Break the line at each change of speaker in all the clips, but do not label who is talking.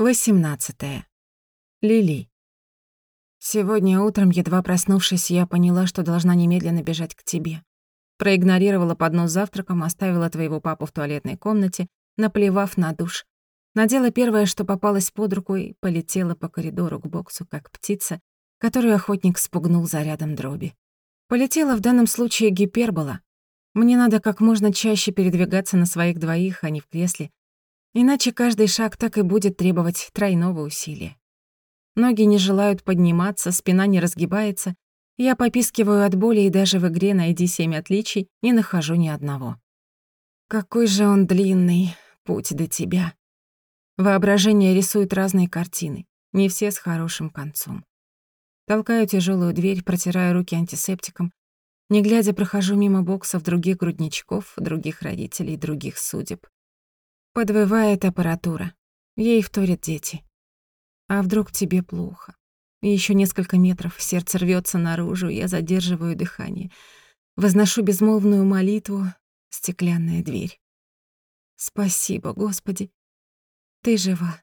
18. Лили. Сегодня утром, едва проснувшись, я поняла, что должна немедленно бежать к тебе. Проигнорировала поднос завтраком, оставила твоего папу в туалетной комнате, наплевав на душ. Надела первое, что попалось под руку, и полетела по коридору к боксу, как птица, которую охотник спугнул зарядом дроби. Полетела в данном случае гипербола. Мне надо как можно чаще передвигаться на своих двоих, а не в кресле, Иначе каждый шаг так и будет требовать тройного усилия. Ноги не желают подниматься, спина не разгибается. Я попискиваю от боли и даже в игре «Найди семь отличий» не нахожу ни одного. Какой же он длинный, путь до тебя. Воображение рисует разные картины, не все с хорошим концом. Толкаю тяжелую дверь, протираю руки антисептиком. Не глядя, прохожу мимо боксов других грудничков, других родителей, других судеб. Подвывает аппаратура. Ей вторят дети. А вдруг тебе плохо? И ещё несколько метров, сердце рвётся наружу, я задерживаю дыхание. Возношу безмолвную молитву, стеклянная дверь. Спасибо, Господи. Ты жива.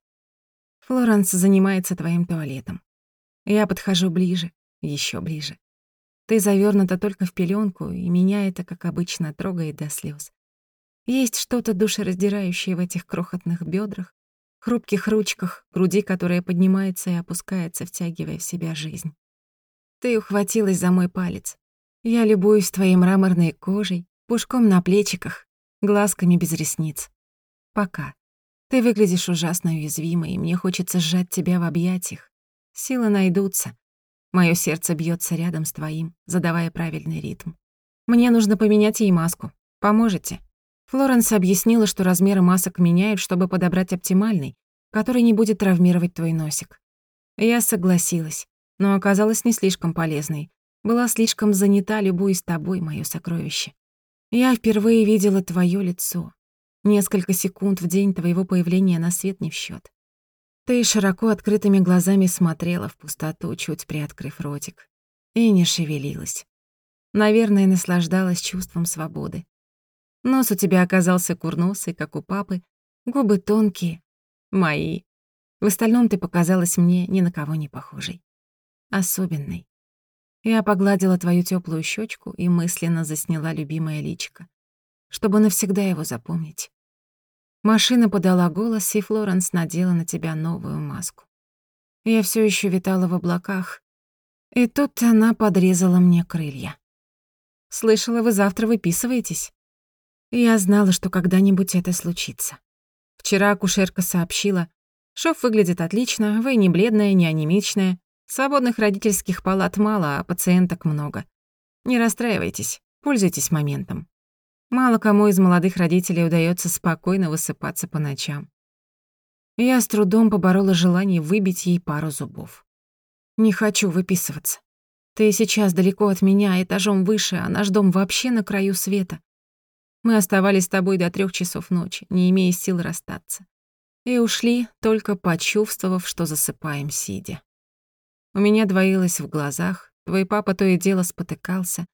Флоренс занимается твоим туалетом. Я подхожу ближе, ещё ближе. Ты завёрнута только в пелёнку, и меня это, как обычно, трогает до слёз. Есть что-то душераздирающее в этих крохотных бедрах, хрупких ручках, груди, которая поднимается и опускается, втягивая в себя жизнь. Ты ухватилась за мой палец. Я любуюсь твоей мраморной кожей, пушком на плечиках, глазками без ресниц. Пока. Ты выглядишь ужасно уязвимой, и мне хочется сжать тебя в объятиях. Силы найдутся. Моё сердце бьётся рядом с твоим, задавая правильный ритм. Мне нужно поменять ей маску. Поможете? Флоренс объяснила, что размеры масок меняют, чтобы подобрать оптимальный, который не будет травмировать твой носик. Я согласилась, но оказалась не слишком полезной. Была слишком занята, любуясь тобой, моё сокровище. Я впервые видела твоё лицо. Несколько секунд в день твоего появления на свет не в счёт. Ты широко открытыми глазами смотрела в пустоту, чуть приоткрыв ротик, и не шевелилась. Наверное, наслаждалась чувством свободы. Нос у тебя оказался курносый, как у папы, губы тонкие, мои. В остальном ты показалась мне ни на кого не похожей. Особенной. Я погладила твою теплую щечку и мысленно засняла любимое личико, чтобы навсегда его запомнить. Машина подала голос, и Флоренс надела на тебя новую маску. Я все еще витала в облаках, и тут она подрезала мне крылья. «Слышала, вы завтра выписываетесь?» Я знала, что когда-нибудь это случится. Вчера акушерка сообщила, «Шов выглядит отлично, вы не бледная, не анемичная. Свободных родительских палат мало, а пациенток много. Не расстраивайтесь, пользуйтесь моментом. Мало кому из молодых родителей удается спокойно высыпаться по ночам. Я с трудом поборола желание выбить ей пару зубов. Не хочу выписываться. Ты сейчас далеко от меня, этажом выше, а наш дом вообще на краю света. Мы оставались с тобой до трех часов ночи, не имея сил расстаться. И ушли, только почувствовав, что засыпаем сидя. У меня двоилось в глазах, твой папа то и дело спотыкался.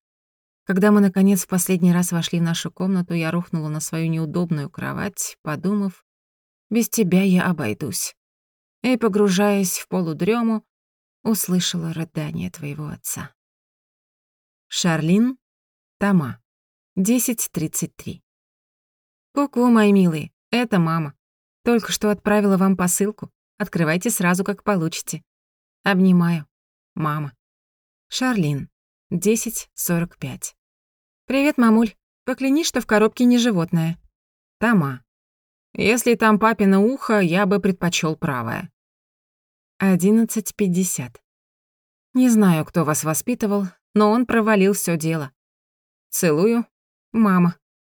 Когда мы, наконец, в последний раз вошли в нашу комнату, я рухнула на свою неудобную кровать, подумав, без тебя я обойдусь. И, погружаясь в полудрему, услышала рыдание твоего отца. Шарлин, Тома. 10.33. Ку-ку, мои милые, это мама. Только что отправила вам посылку. Открывайте сразу, как получите. Обнимаю. Мама. Шарлин. 10.45. Привет, мамуль. Покляни, что в коробке не животное. Тома. Если там папино ухо, я бы предпочел правое. 11.50. Не знаю, кто вас воспитывал, но он провалил все дело. Целую, Мама.